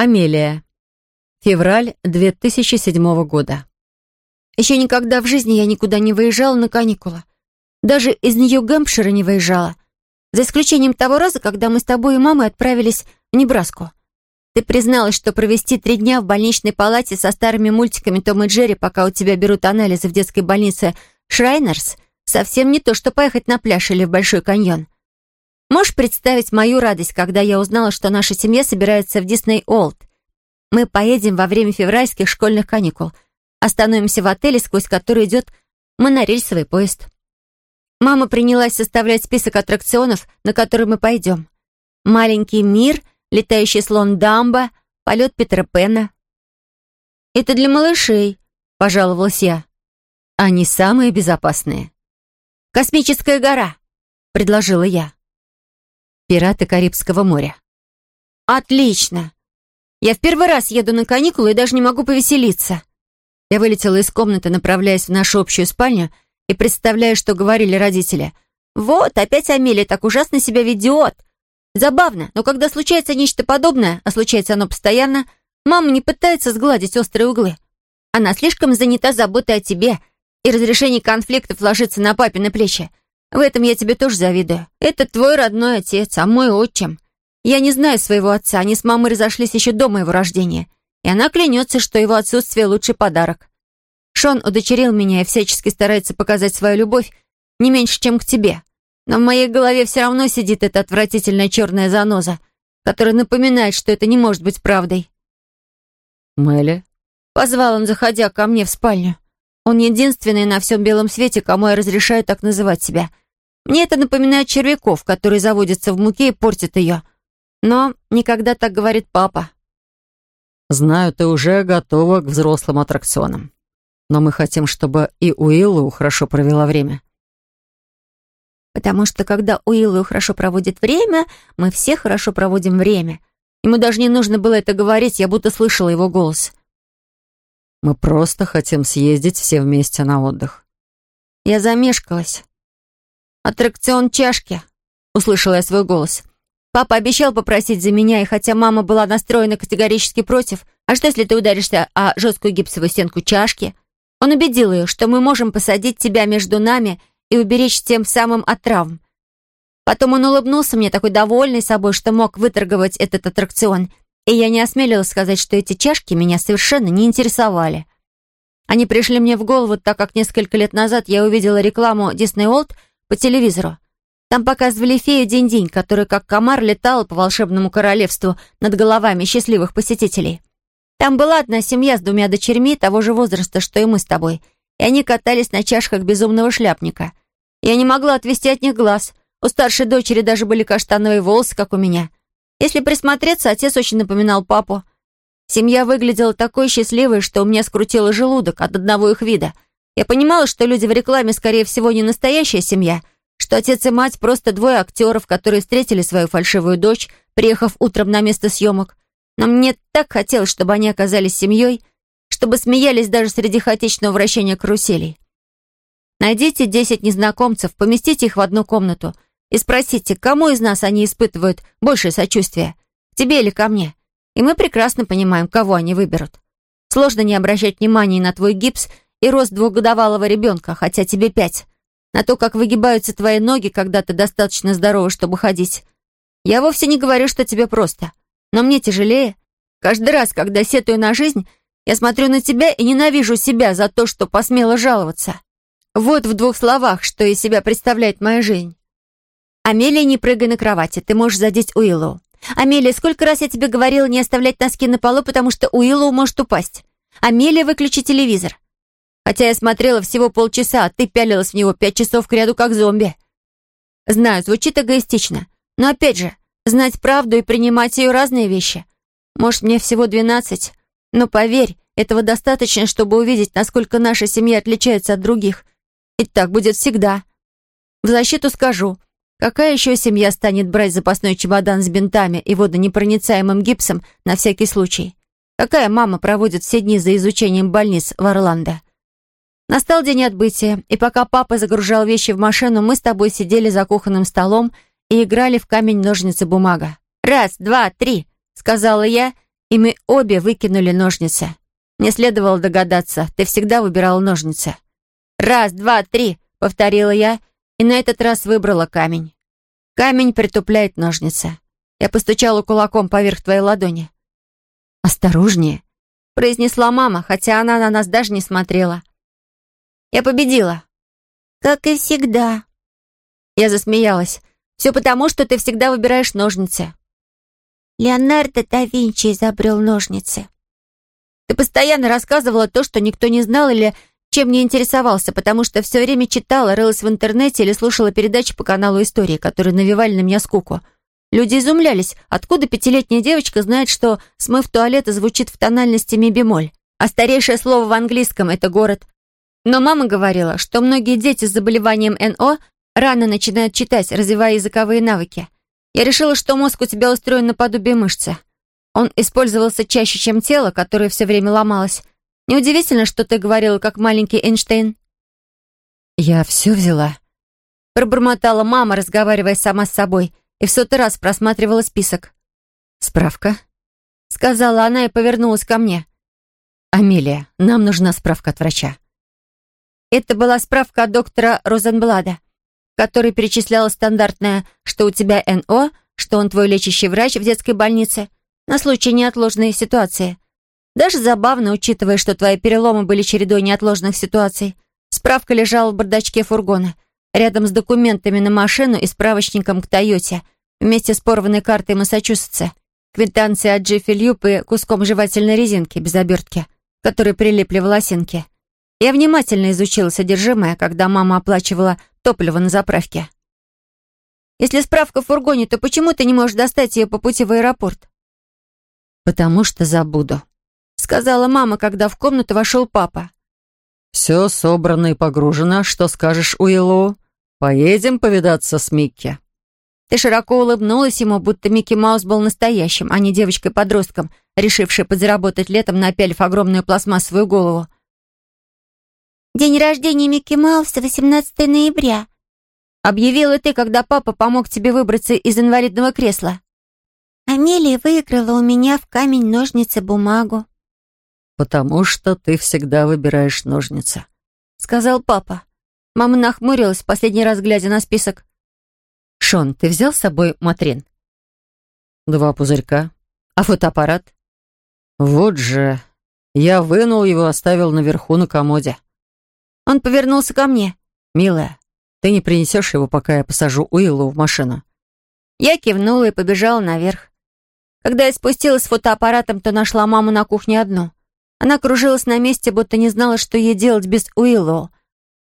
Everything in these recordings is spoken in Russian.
Амелия. Февраль 2007 года. Еще никогда в жизни я никуда не выезжала на каникулы. Даже из Нью-Гэмпшира не выезжала. За исключением того раза, когда мы с тобой и мамой отправились в Небраску. Ты призналась, что провести три дня в больничной палате со старыми мультиками Том и Джерри, пока у тебя берут анализы в детской больнице Шрайнерс, совсем не то, что поехать на пляж или в Большой каньон. Можешь представить мою радость, когда я узнала, что наша семья собирается в Дисней Олд? Мы поедем во время февральских школьных каникул. Остановимся в отеле, сквозь который идет монорельсовый поезд. Мама принялась составлять список аттракционов, на которые мы пойдем. «Маленький мир», «Летающий слон Дамба», «Полет Петра Пена». «Это для малышей», — пожаловалась я. «Они самые безопасные». «Космическая гора», — предложила я. Пираты Карибского моря. «Отлично! Я в первый раз еду на каникулы и даже не могу повеселиться!» Я вылетела из комнаты, направляясь в нашу общую спальню, и представляю, что говорили родители. «Вот, опять Амелия так ужасно себя ведет!» Забавно, но когда случается нечто подобное, а случается оно постоянно, мама не пытается сгладить острые углы. Она слишком занята заботой о тебе, и разрешение конфликтов ложится на папины плечи. В этом я тебе тоже завидую. Это твой родной отец, а мой отчим. Я не знаю своего отца, они с мамой разошлись еще до моего рождения. И она клянется, что его отсутствие — лучший подарок. Шон удочерил меня и всячески старается показать свою любовь не меньше, чем к тебе. Но в моей голове все равно сидит эта отвратительная черная заноза, которая напоминает, что это не может быть правдой. «Мэлли?» — позвал он, заходя ко мне в спальню. Он единственный на всем белом свете, кому я разрешаю так называть себя. Мне это напоминает червяков, которые заводятся в муке и портят ее. Но никогда так говорит папа. «Знаю, ты уже готова к взрослым аттракционам. Но мы хотим, чтобы и Уиллу хорошо провела время». «Потому что, когда Уиллу хорошо проводит время, мы все хорошо проводим время», Ему даже не нужно было это говорить, я будто слышала его голос. Мы просто хотим съездить все вместе на отдых». Я замешкалась. «Аттракцион чашки», — услышала я свой голос. «Папа обещал попросить за меня, и хотя мама была настроена категорически против, а что, если ты ударишься о жесткую гипсовую стенку чашки?» Он убедил ее, что мы можем посадить тебя между нами и уберечь тем самым от травм. Потом он улыбнулся мне, такой довольный собой, что мог выторговать этот аттракцион — и я не осмелилась сказать, что эти чашки меня совершенно не интересовали. Они пришли мне в голову, так как несколько лет назад я увидела рекламу Disney World по телевизору. Там показывали фею День-День, которая как комар летала по волшебному королевству над головами счастливых посетителей. Там была одна семья с двумя дочерьми того же возраста, что и мы с тобой, и они катались на чашках безумного шляпника. Я не могла отвести от них глаз. У старшей дочери даже были каштановые волосы, как у меня. Если присмотреться, отец очень напоминал папу. Семья выглядела такой счастливой, что у меня скрутило желудок от одного их вида. Я понимала, что люди в рекламе, скорее всего, не настоящая семья, что отец и мать просто двое актеров, которые встретили свою фальшивую дочь, приехав утром на место съемок. Но мне так хотелось, чтобы они оказались семьей, чтобы смеялись даже среди хаотичного вращения каруселей. Найдите 10 незнакомцев, поместите их в одну комнату — и спросите, кому из нас они испытывают большее сочувствие, к тебе или ко мне. И мы прекрасно понимаем, кого они выберут. Сложно не обращать внимания на твой гипс и рост двухгодовалого ребенка, хотя тебе пять. На то, как выгибаются твои ноги, когда ты достаточно здорова, чтобы ходить. Я вовсе не говорю, что тебе просто, но мне тяжелее. Каждый раз, когда сетую на жизнь, я смотрю на тебя и ненавижу себя за то, что посмела жаловаться. Вот в двух словах, что из себя представляет моя жизнь. «Амелия, не прыгай на кровати, ты можешь задеть Уиллу». «Амелия, сколько раз я тебе говорила не оставлять носки на полу, потому что Уиллу может упасть». «Амелия, выключи телевизор». «Хотя я смотрела всего полчаса, а ты пялилась в него пять часов к ряду, как зомби». «Знаю, звучит эгоистично, но опять же, знать правду и принимать ее разные вещи. Может, мне всего двенадцать, но поверь, этого достаточно, чтобы увидеть, насколько наша семья отличается от других. И так будет всегда. В защиту скажу». Какая еще семья станет брать запасной чемодан с бинтами и водонепроницаемым гипсом на всякий случай? Какая мама проводит все дни за изучением больниц в Орландо? Настал день отбытия, и пока папа загружал вещи в машину, мы с тобой сидели за кухонным столом и играли в камень-ножницы-бумага. «Раз, два, три!» — сказала я, и мы обе выкинули ножницы. Не следовало догадаться, ты всегда выбирал ножницы. «Раз, два, три!» — повторила я и на этот раз выбрала камень. Камень притупляет ножницы. Я постучала кулаком поверх твоей ладони. «Осторожнее», — произнесла мама, хотя она на нас даже не смотрела. «Я победила». «Как и всегда». Я засмеялась. «Все потому, что ты всегда выбираешь ножницы». Леонардо да Винчи изобрел ножницы. Ты постоянно рассказывала то, что никто не знал или ничем не интересовался, потому что все время читала, рылась в интернете или слушала передачи по каналу «Истории», которые навевали на меня скуку. Люди изумлялись, откуда пятилетняя девочка знает, что «смыв туалета» звучит в тональности ми-бемоль, а старейшее слово в английском — это «город». Но мама говорила, что многие дети с заболеванием НО рано начинают читать, развивая языковые навыки. Я решила, что мозг у тебя устроен наподобие мышцы. Он использовался чаще, чем тело, которое все время ломалось, Неудивительно, что ты говорила, как маленький Эйнштейн». «Я все взяла», — пробормотала мама, разговаривая сама с собой, и в сотый раз просматривала список. «Справка?» — сказала она и повернулась ко мне. «Амелия, нам нужна справка от врача». Это была справка от доктора Розенблада, который перечисляла стандартное, что у тебя НО, что он твой лечащий врач в детской больнице на случай неотложной ситуации — даже забавно, учитывая, что твои переломы были чередой неотложных ситуаций. Справка лежала в бардачке фургона, рядом с документами на машину и справочником к «Тойоте», вместе с порванной картой Массачусетса, квитанцией от Джиффи Льюп и куском жевательной резинки без обертки, которой прилипли волосинки. Я внимательно изучила содержимое, когда мама оплачивала топливо на заправке. «Если справка в фургоне, то почему ты не можешь достать ее по пути в аэропорт?» «Потому что забуду», сказала мама, когда в комнату вошел папа. «Все собрано и погружено. Что скажешь, Уиллоу? Поедем повидаться с Микки». Ты широко улыбнулась ему, будто Микки Маус был настоящим, а не девочкой-подростком, решившей подзаработать летом, напялив огромную пластмассовую голову. «День рождения Микки Мауса, 18 ноября», — объявила ты, когда папа помог тебе выбраться из инвалидного кресла. «Амелия выиграла у меня в камень-ножницы бумагу», «Потому что ты всегда выбираешь ножницы», — сказал папа. Мама нахмурилась, последний раз глядя на список. «Шон, ты взял с собой матрин?» «Два пузырька. А фотоаппарат?» «Вот же! Я вынул его, оставил наверху на комоде». Он повернулся ко мне. «Милая, ты не принесешь его, пока я посажу Уиллу в машину?» Я кивнула и побежала наверх. Когда я спустилась с фотоаппаратом, то нашла маму на кухне одну. Она кружилась на месте, будто не знала, что ей делать без Уиллоу.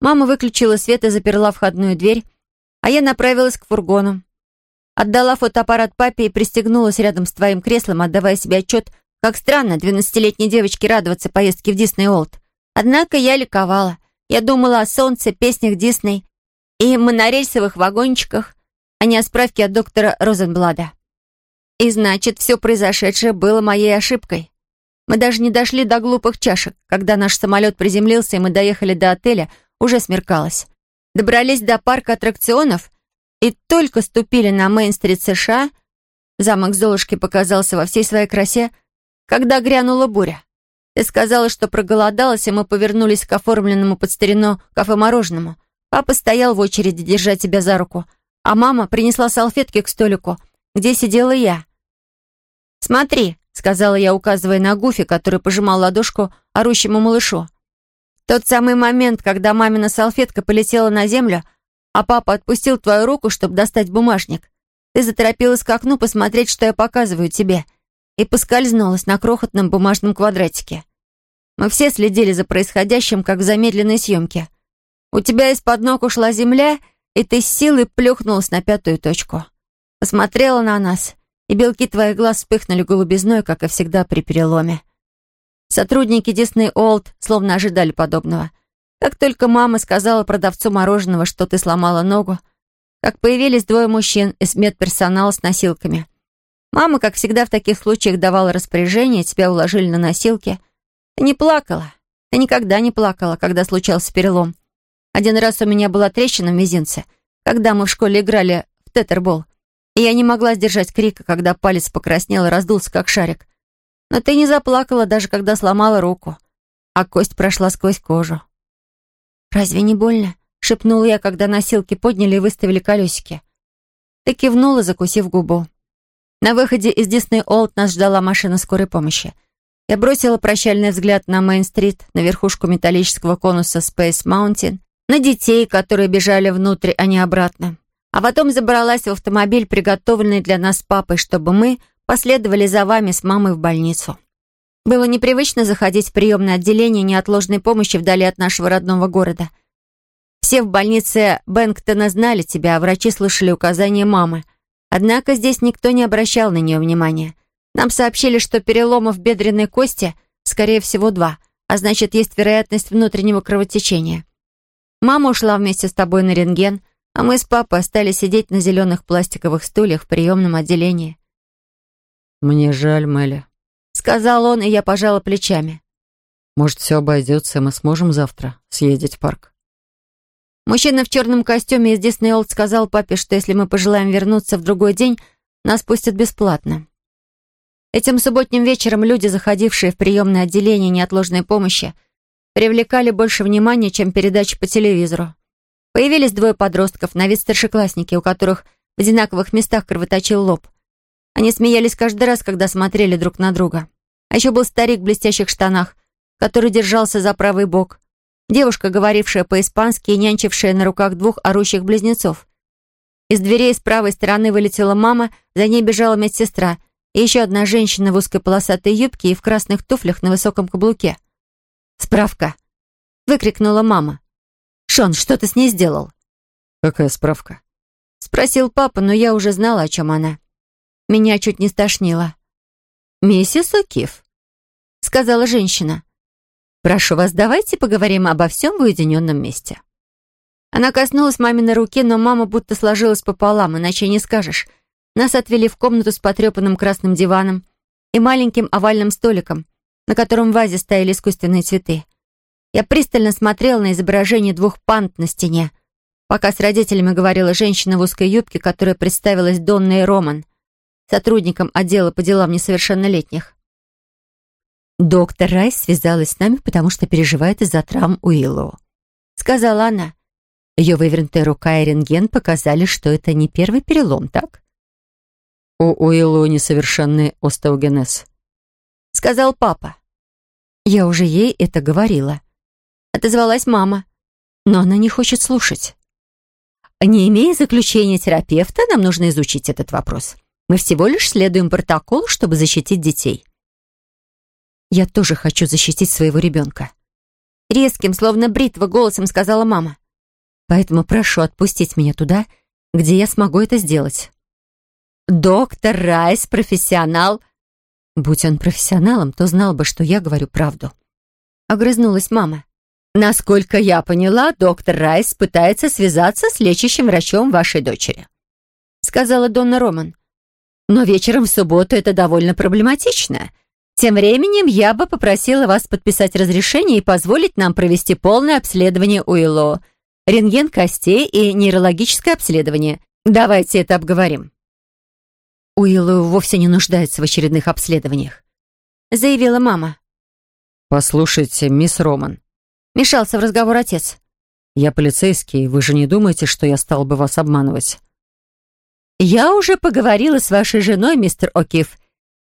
Мама выключила свет и заперла входную дверь, а я направилась к фургону. Отдала фотоаппарат папе и пристегнулась рядом с твоим креслом, отдавая себе отчет, как странно двенадцатилетней девочке радоваться поездке в Дисней Олд. Однако я ликовала. Я думала о солнце, песнях Дисней и монорельсовых вагончиках, а не о справке от доктора Розенблада. И значит, все произошедшее было моей ошибкой. Мы даже не дошли до глупых чашек. Когда наш самолет приземлился и мы доехали до отеля, уже смеркалось. Добрались до парка аттракционов и только ступили на Мейн-стрит США, замок Золушки показался во всей своей красе, когда грянула буря. Ты сказала, что проголодалась, и мы повернулись к оформленному под старину кафе-мороженому. Папа стоял в очереди, держать тебя за руку, а мама принесла салфетки к столику, где сидела я. «Смотри», — сказала я, указывая на Гуфи, который пожимал ладошку орущему малышу. «Тот самый момент, когда мамина салфетка полетела на землю, а папа отпустил твою руку, чтобы достать бумажник. Ты заторопилась к окну посмотреть, что я показываю тебе, и поскользнулась на крохотном бумажном квадратике. Мы все следили за происходящим, как в замедленной съемке. У тебя из-под ног ушла земля, и ты с силой плюхнулась на пятую точку. Посмотрела на нас — и белки твоих глаз вспыхнули голубизной, как и всегда при переломе. Сотрудники Дисней Олд словно ожидали подобного. Как только мама сказала продавцу мороженого, что ты сломала ногу, как появились двое мужчин из медперсонала с носилками. Мама, как всегда в таких случаях, давала распоряжение, тебя уложили на носилки. Ты не плакала. Ты никогда не плакала, когда случался перелом. Один раз у меня была трещина в мизинце, когда мы в школе играли в тетербол — и я не могла сдержать крика, когда палец покраснел и раздулся, как шарик. Но ты не заплакала, даже когда сломала руку, а кость прошла сквозь кожу. «Разве не больно?» — шепнула я, когда носилки подняли и выставили колесики. Ты кивнула, закусив губу. На выходе из Дисней Олд нас ждала машина скорой помощи. Я бросила прощальный взгляд на Мейн-стрит, на верхушку металлического конуса Space Mountain, на детей, которые бежали внутрь, а не обратно а потом забралась в автомобиль, приготовленный для нас папой, чтобы мы последовали за вами с мамой в больницу. Было непривычно заходить в приемное отделение неотложной помощи вдали от нашего родного города. Все в больнице Бэнктона знали тебя, а врачи слышали указания мамы. Однако здесь никто не обращал на нее внимания. Нам сообщили, что переломов бедренной кости, скорее всего, два, а значит, есть вероятность внутреннего кровотечения. Мама ушла вместе с тобой на рентген — а мы с папой остались сидеть на зеленых пластиковых стульях в приемном отделении. «Мне жаль, Мэлли», — сказал он, и я пожала плечами. «Может, все обойдется, мы сможем завтра съездить в парк?» Мужчина в черном костюме из Диснейлд сказал папе, что если мы пожелаем вернуться в другой день, нас пустят бесплатно. Этим субботним вечером люди, заходившие в приемное отделение неотложной помощи, привлекали больше внимания, чем передачи по телевизору. Появились двое подростков, на вид старшеклассники, у которых в одинаковых местах кровоточил лоб. Они смеялись каждый раз, когда смотрели друг на друга. А еще был старик в блестящих штанах, который держался за правый бок. Девушка, говорившая по-испански и нянчившая на руках двух орущих близнецов. Из дверей с правой стороны вылетела мама, за ней бежала медсестра и еще одна женщина в узкой полосатой юбке и в красных туфлях на высоком каблуке. «Справка!» — выкрикнула мама. Шон, что ты с ней сделал?» «Какая справка?» Спросил папа, но я уже знала, о чем она. Меня чуть не стошнило. «Миссис О'Кифф», — сказала женщина. «Прошу вас, давайте поговорим обо всем в уединенном месте». Она коснулась маминой руки, но мама будто сложилась пополам, иначе не скажешь. Нас отвели в комнату с потрепанным красным диваном и маленьким овальным столиком, на котором в вазе стояли искусственные цветы. Я пристально смотрел на изображение двух пант на стене, пока с родителями говорила женщина в узкой юбке, которая представилась Донной Роман, сотрудником отдела по делам несовершеннолетних. «Доктор Райс связалась с нами, потому что переживает из-за травм Уиллоу», — сказала она. Ее вывернутая рука и рентген показали, что это не первый перелом, так? «У Уиллоу несовершенный остеогенез», — сказал папа. Я уже ей это говорила. — отозвалась мама. «Но она не хочет слушать». «Не имея заключения терапевта, нам нужно изучить этот вопрос. Мы всего лишь следуем протоколу, чтобы защитить детей». «Я тоже хочу защитить своего ребенка», — резким, словно бритва, голосом сказала мама. «Поэтому прошу отпустить меня туда, где я смогу это сделать». «Доктор Райс, профессионал...» «Будь он профессионалом, то знал бы, что я говорю правду». Огрызнулась мама. Насколько я поняла, доктор Райс пытается связаться с лечащим врачом вашей дочери», — сказала Донна Роман. «Но вечером в субботу это довольно проблематично. Тем временем я бы попросила вас подписать разрешение и позволить нам провести полное обследование УИЛО, рентген костей и нейрологическое обследование. Давайте это обговорим». «Уиллоу вовсе не нуждается в очередных обследованиях», — заявила мама. «Послушайте, мисс Роман», Мешался в разговор отец. «Я полицейский, вы же не думаете, что я стал бы вас обманывать?» «Я уже поговорила с вашей женой, мистер О'Кив.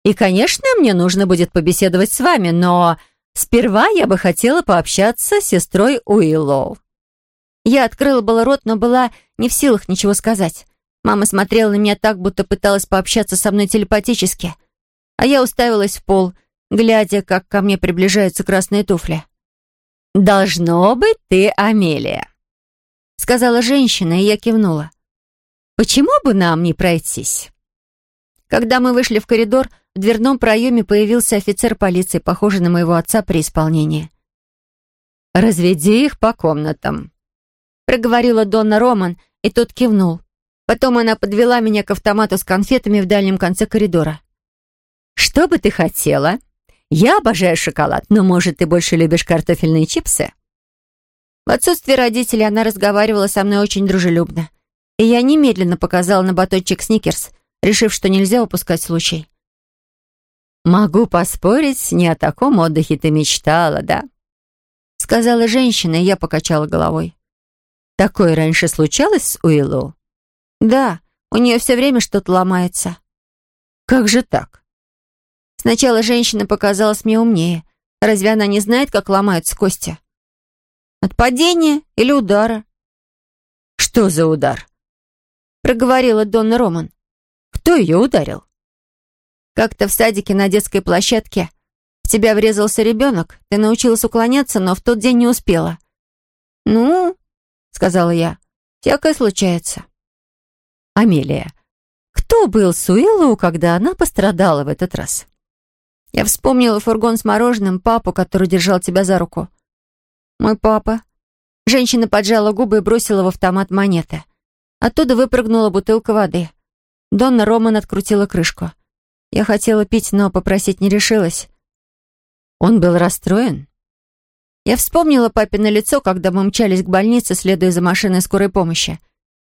И, конечно, мне нужно будет побеседовать с вами, но сперва я бы хотела пообщаться с сестрой Уиллоу». Я открыла было рот, но была не в силах ничего сказать. Мама смотрела на меня так, будто пыталась пообщаться со мной телепатически. А я уставилась в пол, глядя, как ко мне приближаются красные туфли. «Должно быть ты Амелия», — сказала женщина, и я кивнула. «Почему бы нам не пройтись?» Когда мы вышли в коридор, в дверном проеме появился офицер полиции, похожий на моего отца при исполнении. «Разведи их по комнатам», — проговорила Донна Роман, и тот кивнул. Потом она подвела меня к автомату с конфетами в дальнем конце коридора. «Что бы ты хотела?» Я обожаю шоколад, но, может, ты больше любишь картофельные чипсы?» В отсутствие родителей она разговаривала со мной очень дружелюбно. И я немедленно показала на батончик сникерс, решив, что нельзя упускать случай. «Могу поспорить, не о таком отдыхе ты мечтала, да?» Сказала женщина, и я покачала головой. «Такое раньше случалось с Уиллоу?» «Да, у нее все время что-то ломается». «Как же так?» Сначала женщина показалась мне умнее. Разве она не знает, как ломаются кости? От падения или удара? Что за удар? Проговорила Донна Роман. Кто ее ударил? Как-то в садике на детской площадке в тебя врезался ребенок. Ты научилась уклоняться, но в тот день не успела. Ну, сказала я, всякое случается. Амелия, кто был Суиллоу, когда она пострадала в этот раз? Я вспомнила фургон с мороженым, папу, который держал тебя за руку. Мой папа. Женщина поджала губы и бросила в автомат монеты. Оттуда выпрыгнула бутылка воды. Донна Роман открутила крышку. Я хотела пить, но попросить не решилась. Он был расстроен? Я вспомнила папино лицо, когда мы мчались к больнице, следуя за машиной скорой помощи.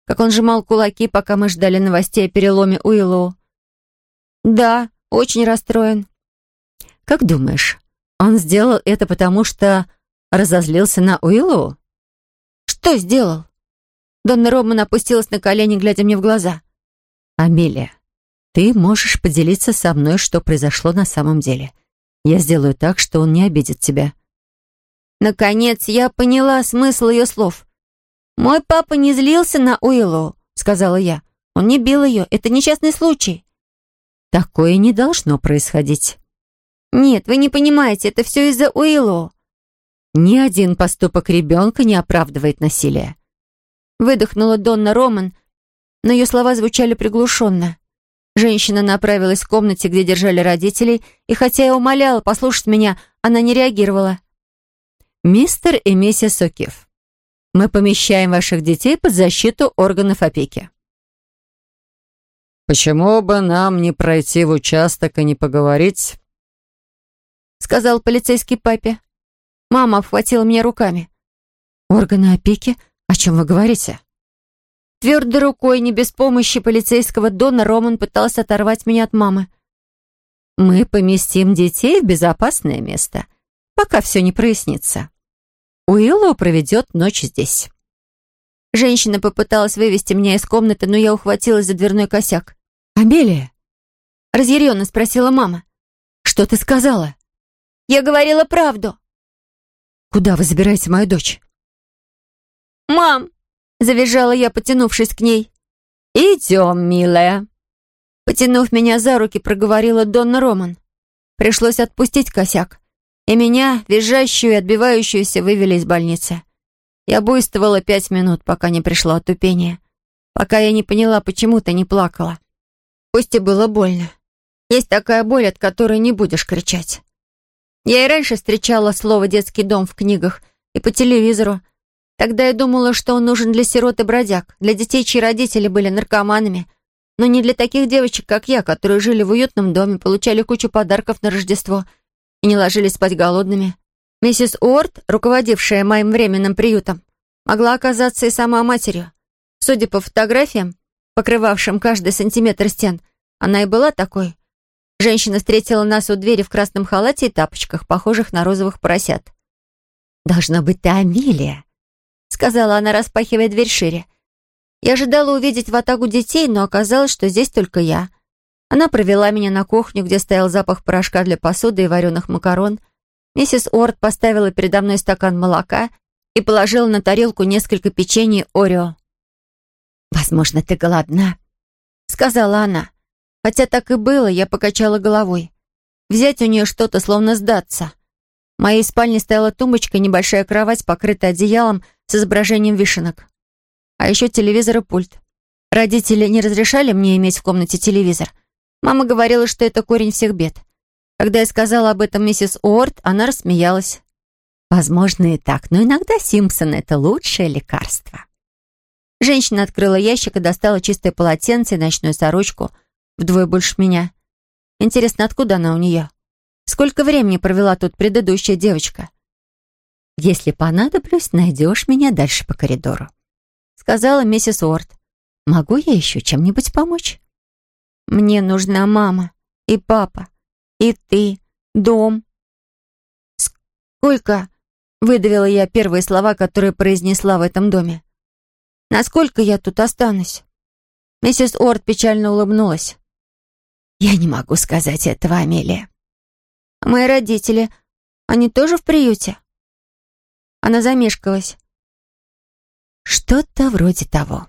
Как он сжимал кулаки, пока мы ждали новостей о переломе Уиллоу. «Да, очень расстроен. Как думаешь, он сделал это потому, что разозлился на Уиллоу? Что сделал? Донна Роман опустилась на колени, глядя мне в глаза. Амелия, ты можешь поделиться со мной, что произошло на самом деле. Я сделаю так, что он не обидит тебя. Наконец я поняла смысл ее слов. «Мой папа не злился на Уиллоу», — сказала я. «Он не бил ее. Это несчастный случай». «Такое не должно происходить». «Нет, вы не понимаете, это все из-за Уиллоу». Ни один поступок ребенка не оправдывает насилие. Выдохнула Донна Роман, но ее слова звучали приглушенно. Женщина направилась в комнате, где держали родителей, и хотя я умоляла послушать меня, она не реагировала. «Мистер и миссис Окиф, мы помещаем ваших детей под защиту органов опеки. Почему бы нам не пройти в участок и не поговорить? — сказал полицейский папе. Мама обхватила меня руками. «Органы опеки? О чем вы говорите?» Твердой рукой, не без помощи полицейского Дона, Роман пытался оторвать меня от мамы. «Мы поместим детей в безопасное место, пока все не прояснится. Уиллоу проведет ночь здесь». Женщина попыталась вывести меня из комнаты, но я ухватилась за дверной косяк. «Амелия?» — разъяренно спросила мама. «Что ты сказала?» Я говорила правду». «Куда вы забираете мою дочь?» «Мам!» — завизжала я, потянувшись к ней. «Идем, милая!» Потянув меня за руки, проговорила Донна Роман. Пришлось отпустить косяк. И меня, визжащую и отбивающуюся, вывели из больницы. Я буйствовала пять минут, пока не пришло отупение. Пока я не поняла, почему ты не плакала. Пусть и было больно. Есть такая боль, от которой не будешь кричать. Я и раньше встречала слово «детский дом» в книгах и по телевизору. Тогда я думала, что он нужен для сирот и бродяг, для детей, чьи родители были наркоманами, но не для таких девочек, как я, которые жили в уютном доме, получали кучу подарков на Рождество и не ложились спать голодными. Миссис Уорд, руководившая моим временным приютом, могла оказаться и сама матерью. Судя по фотографиям, покрывавшим каждый сантиметр стен, она и была такой, Женщина встретила нас у двери в красном халате и тапочках, похожих на розовых поросят. «Должна быть ты Амилия», — сказала она, распахивая дверь шире. Я ожидала увидеть в атаку детей, но оказалось, что здесь только я. Она провела меня на кухню, где стоял запах порошка для посуды и вареных макарон. Миссис Уорд поставила передо мной стакан молока и положила на тарелку несколько печений Орео. «Возможно, ты голодна», — сказала она. Хотя так и было, я покачала головой. Взять у нее что-то, словно сдаться. В моей спальне стояла тумбочка и небольшая кровать, покрытая одеялом с изображением вишенок. А еще телевизор и пульт. Родители не разрешали мне иметь в комнате телевизор. Мама говорила, что это корень всех бед. Когда я сказала об этом миссис Уорд, она рассмеялась. Возможно и так, но иногда Симпсон — это лучшее лекарство. Женщина открыла ящик и достала чистое полотенце и ночную сорочку — вдвое больше меня. Интересно, откуда она у нее? Сколько времени провела тут предыдущая девочка? «Если понадоблюсь, найдешь меня дальше по коридору», — сказала миссис Уорд. «Могу я еще чем-нибудь помочь?» «Мне нужна мама и папа, и ты, дом». «Сколько?» — выдавила я первые слова, которые произнесла в этом доме. «Насколько я тут останусь?» Миссис Орд печально улыбнулась. Я не могу сказать этого, Амелия. Мои родители, они тоже в приюте? Она замешкалась. Что-то вроде того.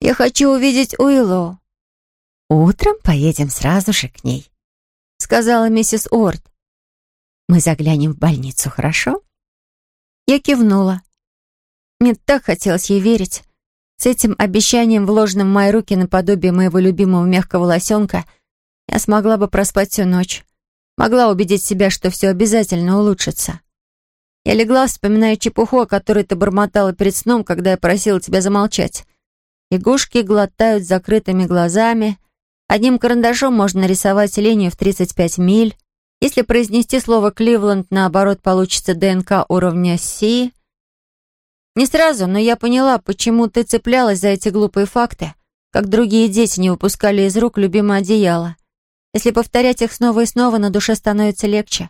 Я хочу увидеть Уилло. Утром поедем сразу же к ней, сказала миссис Уорд. Мы заглянем в больницу, хорошо? Я кивнула. Мне так хотелось ей верить. С этим обещанием, вложенным в мои руки наподобие моего любимого мягкого лосенка — я смогла бы проспать всю ночь. Могла убедить себя, что все обязательно улучшится. Я легла, вспоминая чепуху, о которой ты бормотала перед сном, когда я просила тебя замолчать. Лягушки глотают закрытыми глазами. Одним карандашом можно нарисовать линию в 35 миль. Если произнести слово «Кливленд», наоборот, получится ДНК уровня Си. Не сразу, но я поняла, почему ты цеплялась за эти глупые факты, как другие дети не выпускали из рук любимое одеяло. Если повторять их снова и снова, на душе становится легче.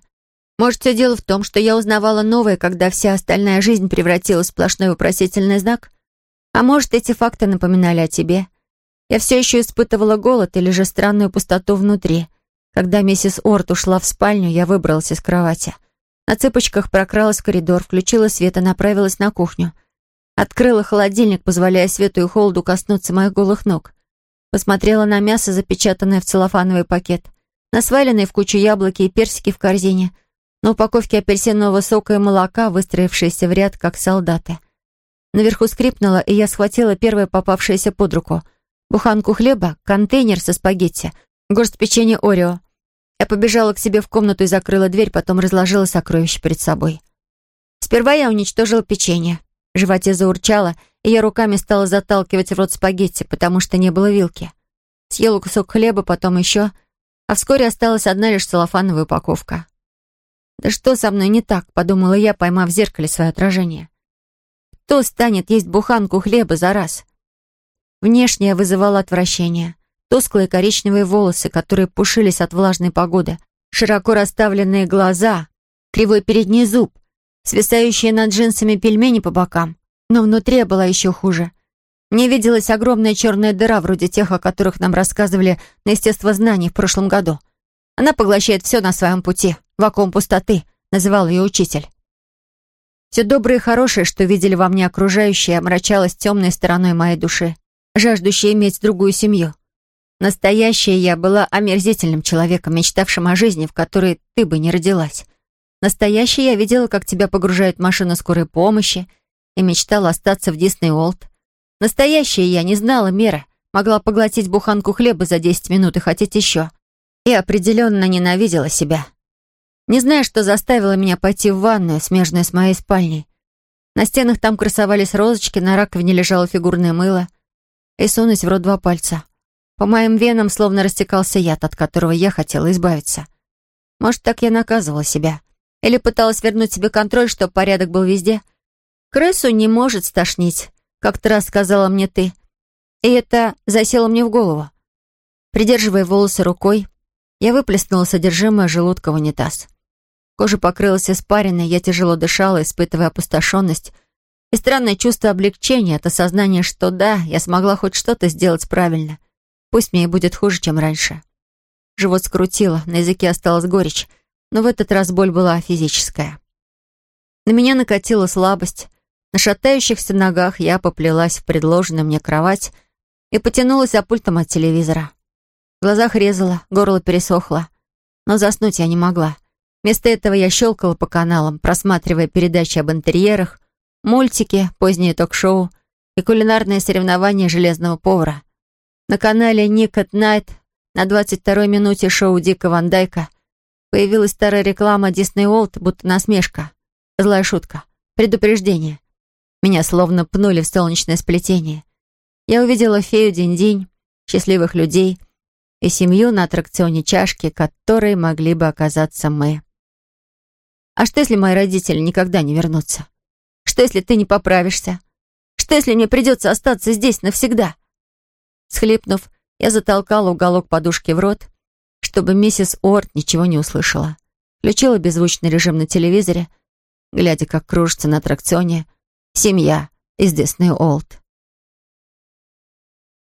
Может, все дело в том, что я узнавала новое, когда вся остальная жизнь превратилась в сплошной вопросительный знак? А может, эти факты напоминали о тебе? Я все еще испытывала голод или же странную пустоту внутри. Когда миссис Орт ушла в спальню, я выбралась из кровати. На цыпочках прокралась в коридор, включила свет и направилась на кухню. Открыла холодильник, позволяя свету и холоду коснуться моих голых ног. Посмотрела на мясо, запечатанное в целлофановый пакет, на сваленные в кучу яблоки и персики в корзине, на упаковке апельсинового сока и молока, выстроившиеся в ряд, как солдаты. Наверху скрипнуло, и я схватила первое попавшееся под руку. Буханку хлеба, контейнер со спагетти, горсть печенья Орео. Я побежала к себе в комнату и закрыла дверь, потом разложила сокровища перед собой. Сперва я уничтожила печенье. В животе заурчало — и я руками стала заталкивать в рот спагетти, потому что не было вилки. Съела кусок хлеба, потом еще, а вскоре осталась одна лишь целлофановая упаковка. «Да что со мной не так?» — подумала я, поймав в зеркале свое отражение. «Кто станет есть буханку хлеба за раз?» Внешне я вызывала отвращение. Тусклые коричневые волосы, которые пушились от влажной погоды, широко расставленные глаза, кривой передний зуб, свисающие над джинсами пельмени по бокам, но внутри было еще хуже. Мне виделась огромная черная дыра, вроде тех, о которых нам рассказывали на естествознании в прошлом году. Она поглощает все на своем пути. Вакуум пустоты, называл ее учитель. Все доброе и хорошее, что видели во мне окружающие, омрачалось темной стороной моей души, жаждущей иметь другую семью. Настоящая я была омерзительным человеком, мечтавшим о жизни, в которой ты бы не родилась. Настоящая я видела, как тебя погружают в машину скорой помощи — и мечтала остаться в Дисней Уолт. Настоящая я не знала меры, могла поглотить буханку хлеба за 10 минут и хотеть еще. И определенно ненавидела себя. Не знаю, что заставило меня пойти в ванную, смежную с моей спальней. На стенах там красовались розочки, на раковине лежало фигурное мыло. И сунуть в рот два пальца. По моим венам словно растекался яд, от которого я хотела избавиться. Может, так я наказывала себя. Или пыталась вернуть себе контроль, чтобы порядок был везде — «Крысу не может стошнить», — как-то раз сказала мне ты. И это засело мне в голову. Придерживая волосы рукой, я выплеснула содержимое желудка в унитаз. Кожа покрылась испариной, я тяжело дышала, испытывая опустошенность и странное чувство облегчения от осознания, что да, я смогла хоть что-то сделать правильно. Пусть мне и будет хуже, чем раньше. Живот скрутило, на языке осталась горечь, но в этот раз боль была физическая. На меня накатила слабость, на шатающихся ногах я поплелась в предложенную мне кровать и потянулась за пультом от телевизора. В глазах резала, горло пересохло. Но заснуть я не могла. Вместо этого я щелкала по каналам, просматривая передачи об интерьерах, мультики, поздние ток-шоу и кулинарные соревнования железного повара. На канале Nick at Night на 22-й минуте шоу Дика Ван Дайка появилась старая реклама Дисней Уолт, будто насмешка. Злая шутка. Предупреждение. Меня словно пнули в солнечное сплетение. Я увидела фею день день, счастливых людей и семью на аттракционе чашки, которые могли бы оказаться мы. А что, если мои родители никогда не вернутся? Что, если ты не поправишься? Что, если мне придется остаться здесь навсегда? Схлипнув, я затолкала уголок подушки в рот, чтобы миссис Уорд ничего не услышала. Включила беззвучный режим на телевизоре, глядя, как кружится на аттракционе, Семья из Дисней Олд.